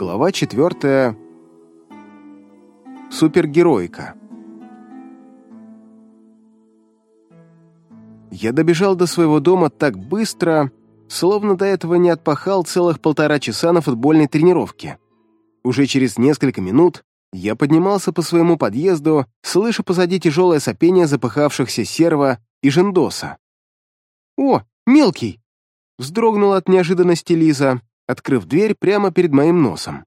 Глава четвертая. Супергероика. Я добежал до своего дома так быстро, словно до этого не отпахал целых полтора часа на футбольной тренировке. Уже через несколько минут я поднимался по своему подъезду, слыша позади тяжелое сопение запыхавшихся серва и жендоса. «О, мелкий!» — вздрогнула от неожиданности Лиза, открыв дверь прямо перед моим носом.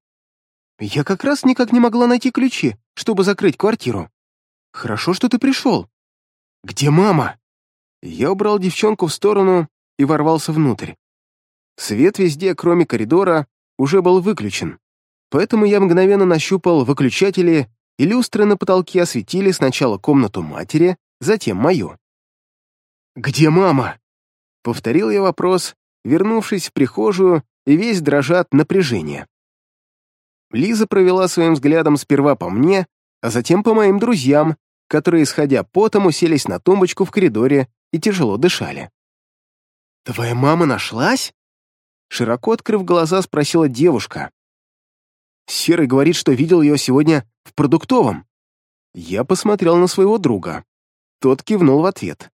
«Я как раз никак не могла найти ключи, чтобы закрыть квартиру. Хорошо, что ты пришел. Где мама?» Я убрал девчонку в сторону и ворвался внутрь. Свет везде, кроме коридора, уже был выключен, поэтому я мгновенно нащупал выключатели, и люстры на потолке осветили сначала комнату матери, затем мою. «Где мама?» — повторил я вопрос, вернувшись в прихожую и весь дрожа от напряжения. Лиза провела своим взглядом сперва по мне, а затем по моим друзьям, которые, исходя потом, уселись на тумбочку в коридоре и тяжело дышали. «Твоя мама нашлась?» Широко открыв глаза, спросила девушка. Серый говорит, что видел ее сегодня в продуктовом. Я посмотрел на своего друга. Тот кивнул в ответ.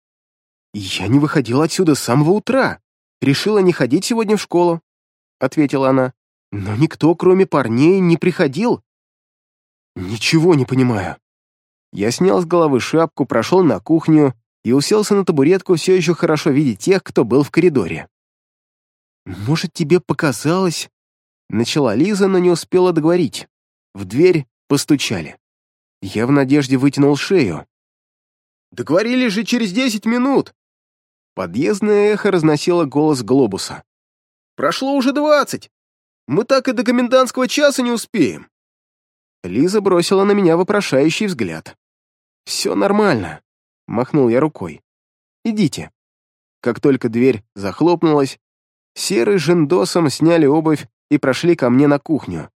«Я не выходила отсюда с самого утра. Решила не ходить сегодня в школу», — ответила она. «Но никто, кроме парней, не приходил». «Ничего не понимаю». Я снял с головы шапку, прошел на кухню и уселся на табуретку, все еще хорошо видя тех, кто был в коридоре. «Может, тебе показалось?» Начала Лиза, но не успела договорить. В дверь постучали. Я в надежде вытянул шею. «Договорились же через десять минут!» Подъездное эхо разносило голос глобуса. «Прошло уже двадцать! Мы так и до комендантского часа не успеем!» Лиза бросила на меня вопрошающий взгляд. «Все нормально», — махнул я рукой. «Идите». Как только дверь захлопнулась, Серый с Жендосом сняли обувь и прошли ко мне на кухню.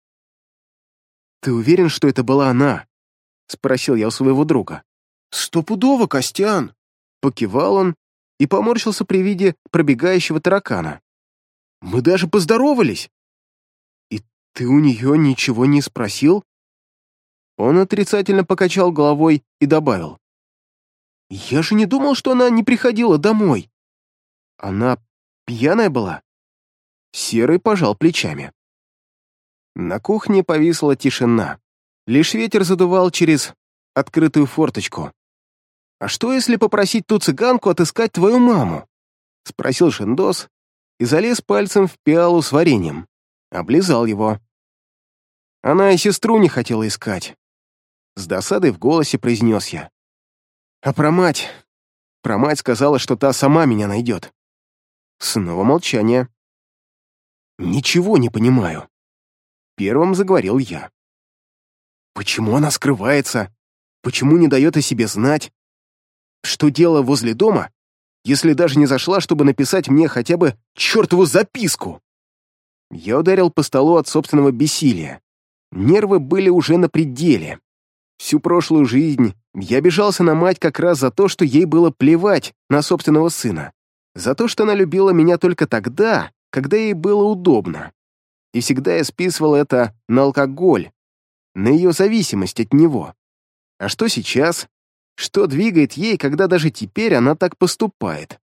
«Ты уверен, что это была она?» — спросил я у своего друга. «Стопудово, Костян!» — покивал он и поморщился при виде пробегающего таракана. «Мы даже поздоровались!» «И ты у нее ничего не спросил?» Он отрицательно покачал головой и добавил. «Я же не думал, что она не приходила домой. Она пьяная была?» Серый пожал плечами. На кухне повисла тишина. Лишь ветер задувал через открытую форточку. «А что, если попросить ту цыганку отыскать твою маму?» — спросил Шендос и залез пальцем в пиалу с вареньем. Облизал его. Она и сестру не хотела искать. С досадой в голосе произнес я. «А про мать?» Про мать сказала, что та сама меня найдет. Снова молчание. «Ничего не понимаю». Первым заговорил я. «Почему она скрывается? Почему не дает о себе знать? Что дело возле дома, если даже не зашла, чтобы написать мне хотя бы чертову записку?» Я ударил по столу от собственного бессилия. Нервы были уже на пределе. Всю прошлую жизнь я бежался на мать как раз за то, что ей было плевать на собственного сына. За то, что она любила меня только тогда, когда ей было удобно. И всегда я списывал это на алкоголь, на ее зависимость от него. А что сейчас? Что двигает ей, когда даже теперь она так поступает?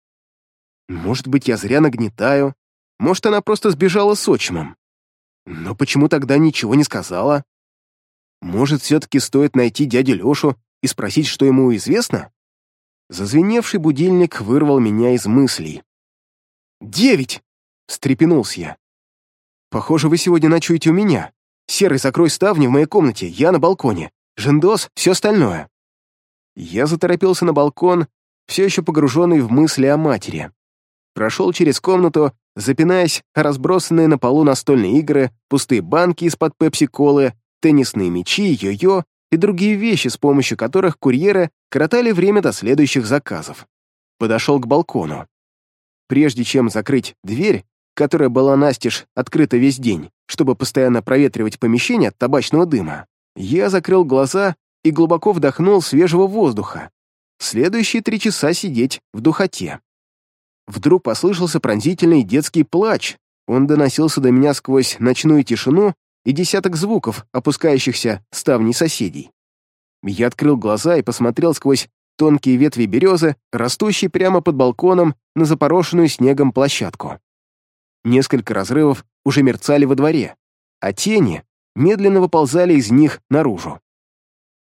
Может быть, я зря нагнетаю, может, она просто сбежала с отчимом. Но почему тогда ничего не сказала? Может, все-таки стоит найти дядю Лешу и спросить, что ему известно? Зазвеневший будильник вырвал меня из мыслей. «Девять!» Встрепенулся я. «Похоже, вы сегодня ночуете у меня. Серый, закрой ставни в моей комнате, я на балконе. Жендос, все остальное». Я заторопился на балкон, все еще погруженный в мысли о матери. Прошел через комнату, запинаясь разбросанные на полу настольные игры, пустые банки из-под пепси-колы, теннисные мячи, йо-йо и другие вещи, с помощью которых курьеры коротали время до следующих заказов. Подошел к балкону. Прежде чем закрыть дверь, которая была настежь открыта весь день, чтобы постоянно проветривать помещение от табачного дыма, я закрыл глаза и глубоко вдохнул свежего воздуха. Следующие три часа сидеть в духоте. Вдруг послышался пронзительный детский плач. Он доносился до меня сквозь ночную тишину и десяток звуков, опускающихся ставней соседей. Я открыл глаза и посмотрел сквозь тонкие ветви березы, растущие прямо под балконом на запорошенную снегом площадку. Несколько разрывов уже мерцали во дворе, а тени медленно выползали из них наружу.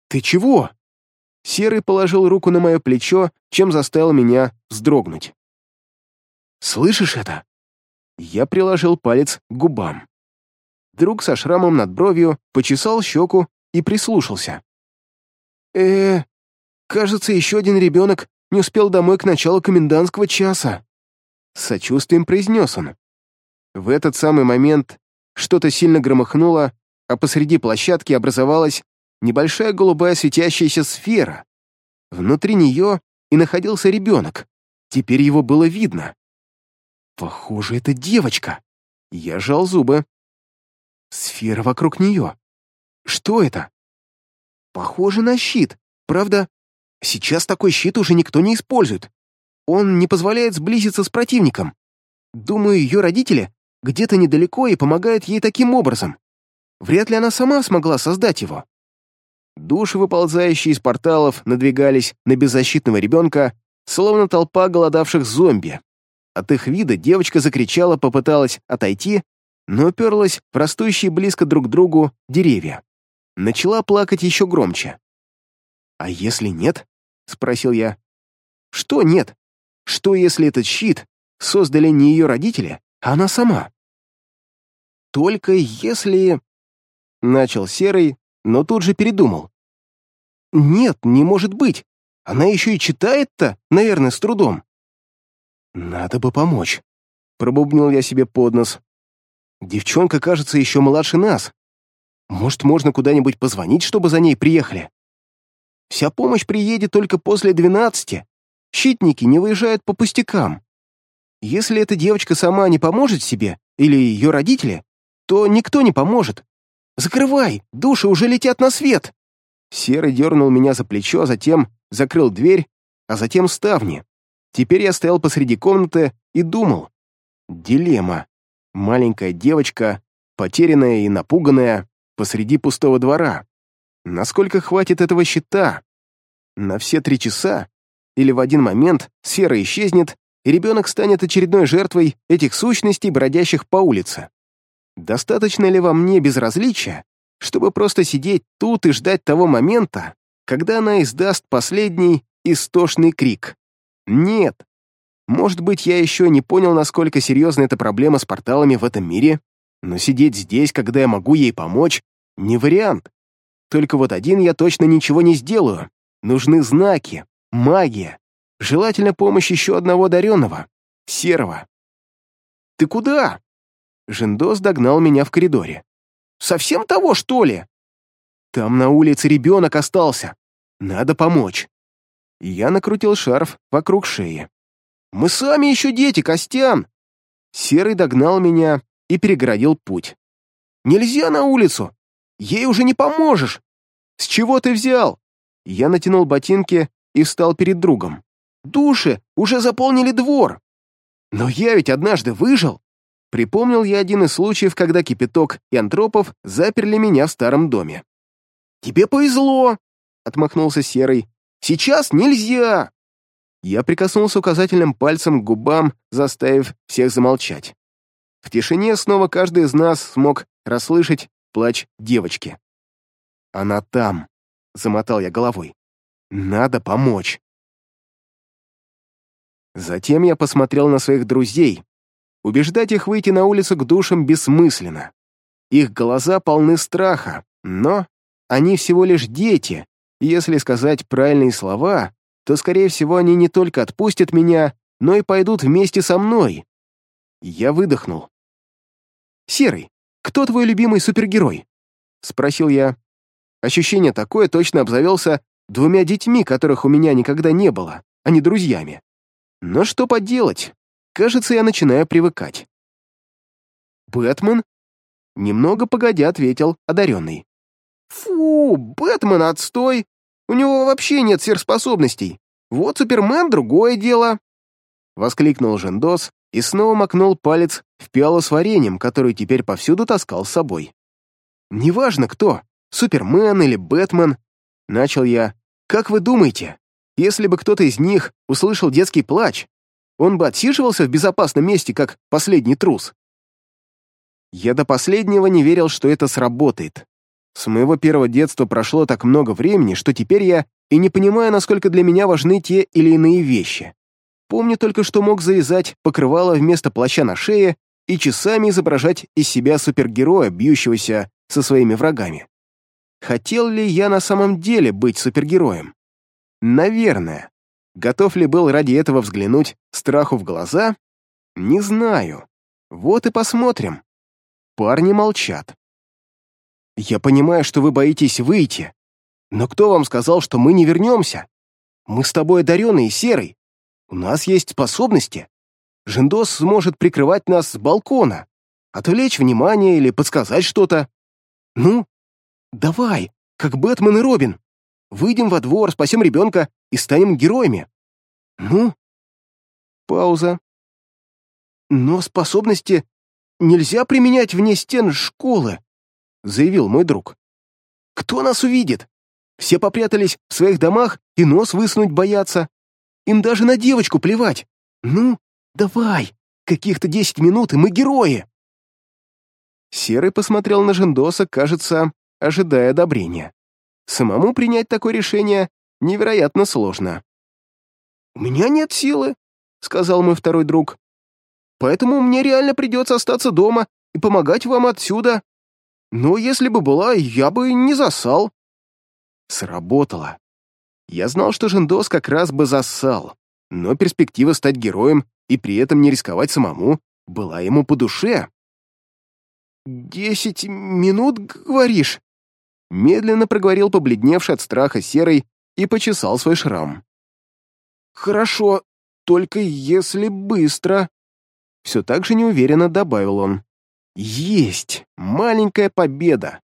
«Ты чего?» Серый положил руку на мое плечо, чем заставил меня вздрогнуть. «Слышишь это?» Я приложил палец к губам. Друг со шрамом над бровью почесал щеку и прислушался. э кажется, еще один ребенок не успел домой к началу комендантского часа», сочувствием произнес он. В этот самый момент что-то сильно громыхнуло, а посреди площадки образовалась небольшая голубая светящаяся сфера. Внутри нее и находился ребенок. Теперь его было видно. Похоже, это девочка. Я жал зубы. Сфера вокруг нее. Что это? Похоже на щит. Правда, сейчас такой щит уже никто не использует. Он не позволяет сблизиться с противником. Думаю, ее родители где-то недалеко и помогают ей таким образом. Вряд ли она сама смогла создать его. Души, выползающие из порталов, надвигались на беззащитного ребенка, словно толпа голодавших зомби. От их вида девочка закричала, попыталась отойти, но уперлась в растущие близко друг к другу деревья. Начала плакать еще громче. «А если нет?» — спросил я. «Что нет? Что, если этот щит создали не ее родители, а она сама?» «Только если...» — начал Серый, но тут же передумал. «Нет, не может быть. Она еще и читает-то, наверное, с трудом». «Надо бы помочь», — пробубнил я себе под нос. «Девчонка, кажется, еще младше нас. Может, можно куда-нибудь позвонить, чтобы за ней приехали? Вся помощь приедет только после двенадцати. Щитники не выезжают по пустякам. Если эта девочка сама не поможет себе, или ее родители, то никто не поможет. Закрывай, души уже летят на свет!» Серый дернул меня за плечо, затем закрыл дверь, а затем ставни. Теперь я стоял посреди комнаты и думал. Дилемма. Маленькая девочка, потерянная и напуганная, посреди пустого двора. Насколько хватит этого щита? На все три часа? Или в один момент сфера исчезнет, и ребенок станет очередной жертвой этих сущностей, бродящих по улице? Достаточно ли во мне безразличия, чтобы просто сидеть тут и ждать того момента, когда она издаст последний истошный крик? Нет. Может быть, я еще не понял, насколько серьезна эта проблема с порталами в этом мире, но сидеть здесь, когда я могу ей помочь, не вариант. Только вот один я точно ничего не сделаю. Нужны знаки, магия. Желательно помощь еще одного одаренного, серого. «Ты куда?» Жендос догнал меня в коридоре. «Совсем того, что ли?» «Там на улице ребенок остался. Надо помочь». Я накрутил шарф вокруг шеи. «Мы сами еще дети, Костян!» Серый догнал меня и перегородил путь. «Нельзя на улицу! Ей уже не поможешь!» «С чего ты взял?» Я натянул ботинки и встал перед другом. «Души уже заполнили двор!» «Но я ведь однажды выжил!» Припомнил я один из случаев, когда Кипяток и Антропов заперли меня в старом доме. «Тебе повезло!» — отмахнулся Серый. «Сейчас нельзя!» Я прикоснулся указательным пальцем к губам, заставив всех замолчать. В тишине снова каждый из нас смог расслышать плач девочки. «Она там», — замотал я головой. «Надо помочь». Затем я посмотрел на своих друзей, Убеждать их выйти на улицу к душам бессмысленно. Их глаза полны страха, но они всего лишь дети, если сказать правильные слова, то, скорее всего, они не только отпустят меня, но и пойдут вместе со мной. Я выдохнул. «Серый, кто твой любимый супергерой?» — спросил я. Ощущение такое точно обзавелся двумя детьми, которых у меня никогда не было, а не друзьями. Но что поделать, Кажется, я начинаю привыкать. «Бэтмен?» Немного погодя ответил одаренный. «Фу, Бэтмен отстой! У него вообще нет сверхспособностей. Вот Супермен — другое дело!» Воскликнул Жендос и снова макнул палец в пиалу с вареньем, который теперь повсюду таскал с собой. Неважно кто, Супермен или Бэтмен, начал я. Как вы думаете, если бы кто-то из них услышал детский плач, он бы отсиживался в безопасном месте, как последний трус? Я до последнего не верил, что это сработает. С моего первого детства прошло так много времени, что теперь я и не понимаю, насколько для меня важны те или иные вещи. Помню только, что мог завязать покрывало вместо плаща на шее и часами изображать из себя супергероя, бьющегося со своими врагами. Хотел ли я на самом деле быть супергероем? Наверное. Готов ли был ради этого взглянуть страху в глаза? Не знаю. Вот и посмотрим. Парни молчат. Я понимаю, что вы боитесь выйти. Но кто вам сказал, что мы не вернемся? Мы с тобой одаренные серый. У нас есть способности. Жендос сможет прикрывать нас с балкона, отвлечь внимание или подсказать что-то. Ну, давай, как Бэтмен и Робин. Выйдем во двор, спасем ребенка и станем героями. Ну? Пауза. Но способности нельзя применять вне стен школы, заявил мой друг. Кто нас увидит? Все попрятались в своих домах и нос высунуть боятся. Им даже на девочку плевать. Ну, давай, каких-то десять минут, и мы герои!» Серый посмотрел на Жендоса, кажется, ожидая одобрения. Самому принять такое решение невероятно сложно. «У меня нет силы», — сказал мой второй друг. «Поэтому мне реально придется остаться дома и помогать вам отсюда. Но если бы была, я бы не засал». Сработало. Я знал, что Жендос как раз бы зассал, но перспектива стать героем и при этом не рисковать самому была ему по душе. «Десять минут, говоришь?» Медленно проговорил побледневший от страха серый и почесал свой шрам. «Хорошо, только если быстро...» Все так же неуверенно добавил он. «Есть! Маленькая победа!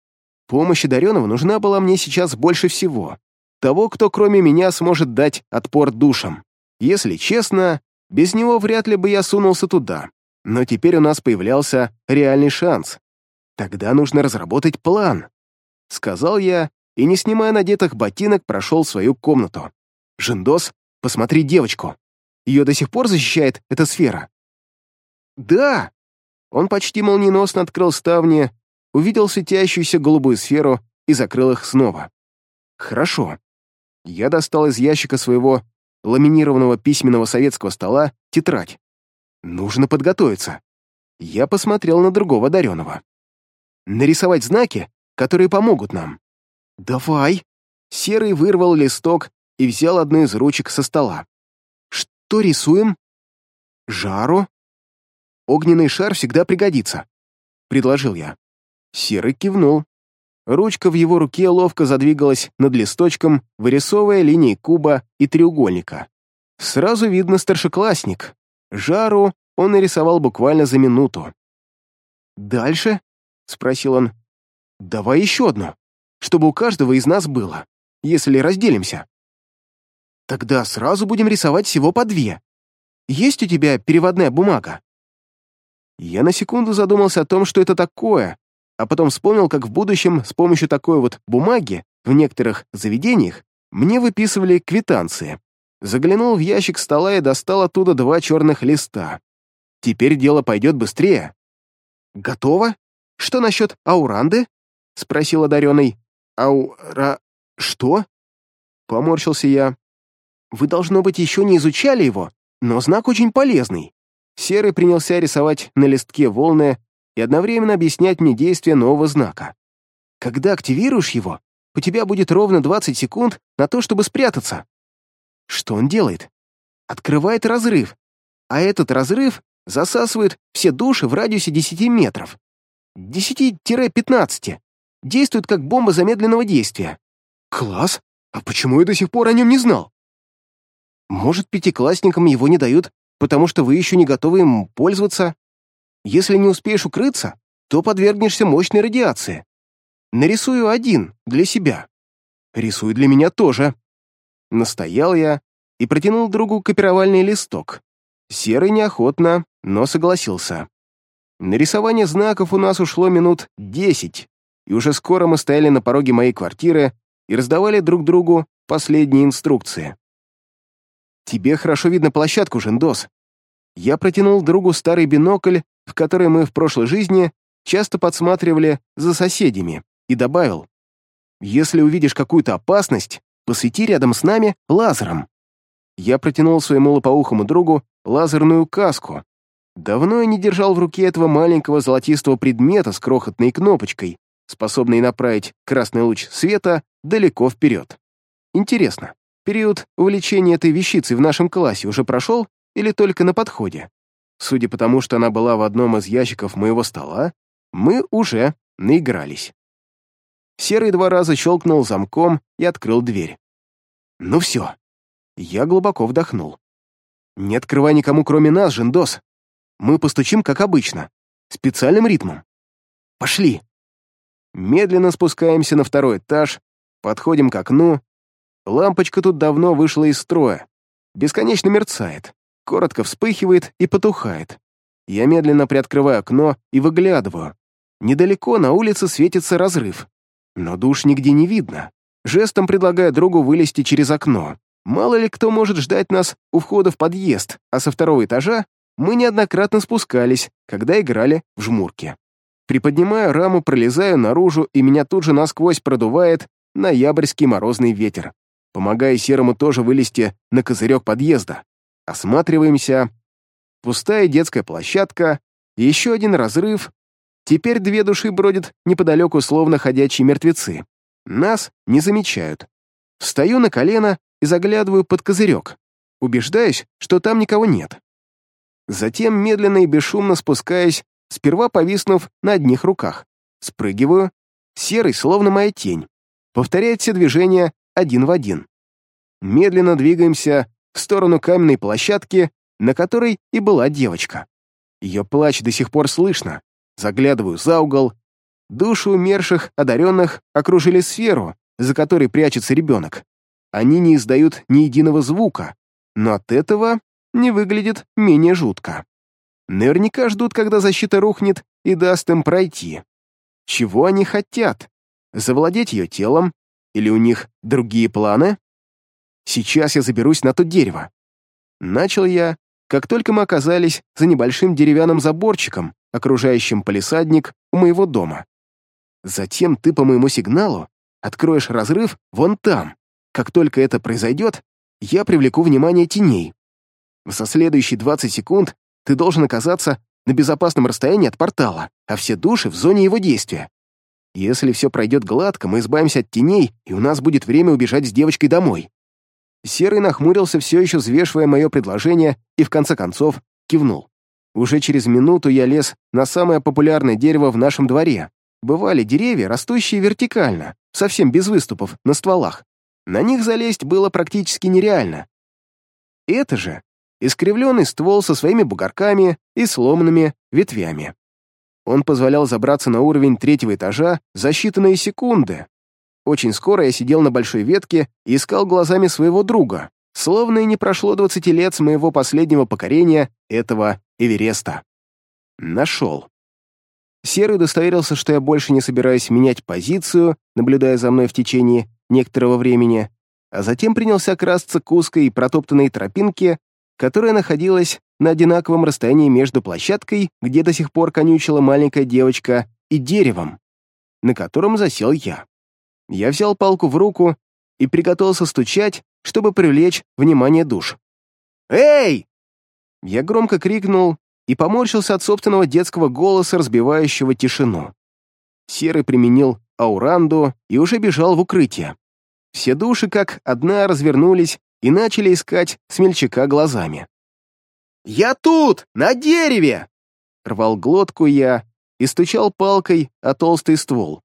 Помощь одаренного нужна была мне сейчас больше всего. Того, кто кроме меня сможет дать отпор душам. Если честно, без него вряд ли бы я сунулся туда. Но теперь у нас появлялся реальный шанс. Тогда нужно разработать план. Сказал я, и, не снимая надетых ботинок, прошел в свою комнату. «Жендос, посмотри девочку. Ее до сих пор защищает эта сфера?» «Да!» Он почти молниеносно открыл ставни, увидел светящуюся голубую сферу и закрыл их снова. «Хорошо. Я достал из ящика своего ламинированного письменного советского стола тетрадь. Нужно подготовиться. Я посмотрел на другого одаренного. Нарисовать знаки, которые помогут нам. Давай. Серый вырвал листок и взял одну из ручек со стола. Что рисуем? Жару. Огненный шар всегда пригодится, предложил я. Серый кивнул. Ручка в его руке ловко задвигалась над листочком, вырисовывая линии куба и треугольника. Сразу видно старшеклассник. Жару он нарисовал буквально за минуту. «Дальше?» — спросил он. «Давай еще одну, чтобы у каждого из нас было, если разделимся». «Тогда сразу будем рисовать всего по две. Есть у тебя переводная бумага?» Я на секунду задумался о том, что это такое, а потом вспомнил, как в будущем с помощью такой вот бумаги в некоторых заведениях мне выписывали квитанции. Заглянул в ящик стола и достал оттуда два черных листа. Теперь дело пойдет быстрее. «Готово? Что насчет ауранды?» — спросил одаренный. «Аура... что?» — поморщился я. «Вы, должно быть, еще не изучали его, но знак очень полезный». Серый принялся рисовать на листке волны и одновременно объяснять мне действие нового знака. Когда активируешь его, у тебя будет ровно 20 секунд на то, чтобы спрятаться. Что он делает? Открывает разрыв, а этот разрыв засасывает все души в радиусе 10 метров. 10-15. Действует как бомба замедленного действия. Класс! А почему я до сих пор о нем не знал? Может, пятиклассникам его не дают, потому что вы еще не готовы им пользоваться? Если не успеешь укрыться, то подвергнешься мощной радиации. Нарисую один, для себя. Рисуй для меня тоже. Настоял я и протянул другу копировальный листок. Серый неохотно, но согласился. На рисование знаков у нас ушло минут десять. И уже скоро мы стояли на пороге моей квартиры и раздавали друг другу последние инструкции. «Тебе хорошо видно площадку, Жендос». Я протянул другу старый бинокль, в который мы в прошлой жизни часто подсматривали за соседями, и добавил, «Если увидишь какую-то опасность, посвети рядом с нами лазером». Я протянул своему лопоухому другу лазерную каску. Давно я не держал в руке этого маленького золотистого предмета с крохотной кнопочкой, способной направить красный луч света далеко вперед. Интересно, период увлечения этой вещицей в нашем классе уже прошел или только на подходе? Судя по тому, что она была в одном из ящиков моего стола, мы уже наигрались. Серый два раза щелкнул замком и открыл дверь. Ну все. Я глубоко вдохнул. Не открывай никому, кроме нас, Жендос. Мы постучим, как обычно, специальным ритмом. Пошли. Медленно спускаемся на второй этаж, подходим к окну. Лампочка тут давно вышла из строя. Бесконечно мерцает, коротко вспыхивает и потухает. Я медленно приоткрываю окно и выглядываю. Недалеко на улице светится разрыв. Но душ нигде не видно. Жестом предлагаю другу вылезти через окно. Мало ли кто может ждать нас у входа в подъезд, а со второго этажа мы неоднократно спускались, когда играли в жмурки. Приподнимаю раму, пролезаю наружу, и меня тут же насквозь продувает ноябрьский морозный ветер. Помогая Серому тоже вылезти на козырек подъезда. Осматриваемся. Пустая детская площадка, еще один разрыв. Теперь две души бродят неподалеку, словно ходячие мертвецы. Нас не замечают. Встаю на колено и заглядываю под козырек. Убеждаюсь, что там никого нет. Затем медленно и бесшумно спускаюсь сперва повиснув на одних руках. Спрыгиваю. Серый, словно моя тень. Повторяет все движения один в один. Медленно двигаемся в сторону каменной площадки, на которой и была девочка. Ее плач до сих пор слышно. Заглядываю за угол. Души умерших, одаренных, окружили сферу, за которой прячется ребенок. Они не издают ни единого звука, но от этого не выглядит менее жутко. Наверняка ждут, когда защита рухнет и даст им пройти. Чего они хотят? Завладеть ее телом? Или у них другие планы? Сейчас я заберусь на то дерево. Начал я, как только мы оказались за небольшим деревянным заборчиком, окружающим палисадник у моего дома. Затем ты по моему сигналу откроешь разрыв вон там. Как только это произойдет, я привлеку внимание теней. За следующие 20 секунд ты должен оказаться на безопасном расстоянии от портала, а все души в зоне его действия. Если все пройдет гладко, мы избавимся от теней, и у нас будет время убежать с девочкой домой». Серый нахмурился, все еще взвешивая мое предложение, и в конце концов кивнул. Уже через минуту я лез на самое популярное дерево в нашем дворе. Бывали деревья, растущие вертикально, совсем без выступов, на стволах. На них залезть было практически нереально. Это же искривленный ствол со своими бугорками и сломанными ветвями. Он позволял забраться на уровень третьего этажа за считанные секунды. Очень скоро я сидел на большой ветке и искал глазами своего друга, словно и не прошло 20 лет с моего последнего покорения этого Эвереста. Нашел. Серый удостоверился, что я больше не собираюсь менять позицию, наблюдая за мной в течение некоторого времени, а затем принялся красться к узкой протоптанной тропинке, которая находилась на одинаковом расстоянии между площадкой, где до сих пор конючила маленькая девочка, и деревом, на котором засел я. Я взял палку в руку и приготовился стучать, чтобы привлечь внимание душ. «Эй!» Я громко крикнул и поморщился от собственного детского голоса, разбивающего тишину. Серый применил ауранду и уже бежал в укрытие. Все души как одна развернулись и начали искать смельчака глазами. «Я тут, на дереве!» Рвал глотку я и стучал палкой о толстый ствол.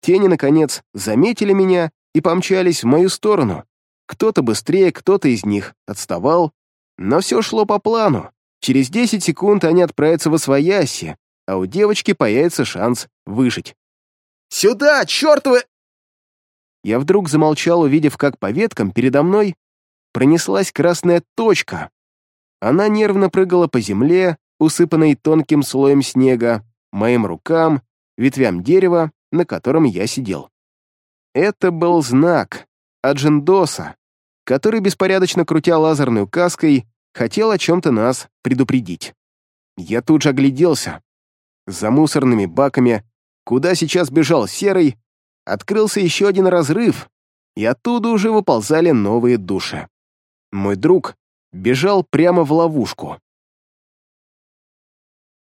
Тени, наконец, заметили меня и помчались в мою сторону. Кто-то быстрее, кто-то из них отставал, но все шло по плану. Через 10 секунд они отправятся во свояси, а у девочки появится шанс выжить. «Сюда, чертовы!» Я вдруг замолчал, увидев, как по веткам передо мной пронеслась красная точка. Она нервно прыгала по земле, усыпанной тонким слоем снега, моим рукам, ветвям дерева, на котором я сидел. Это был знак от Джендоса, который, беспорядочно крутя лазерной каской, хотел о чем-то нас предупредить. Я тут же огляделся. За мусорными баками, куда сейчас бежал Серый, открылся еще один разрыв, и оттуда уже выползали новые души. Мой друг бежал прямо в ловушку.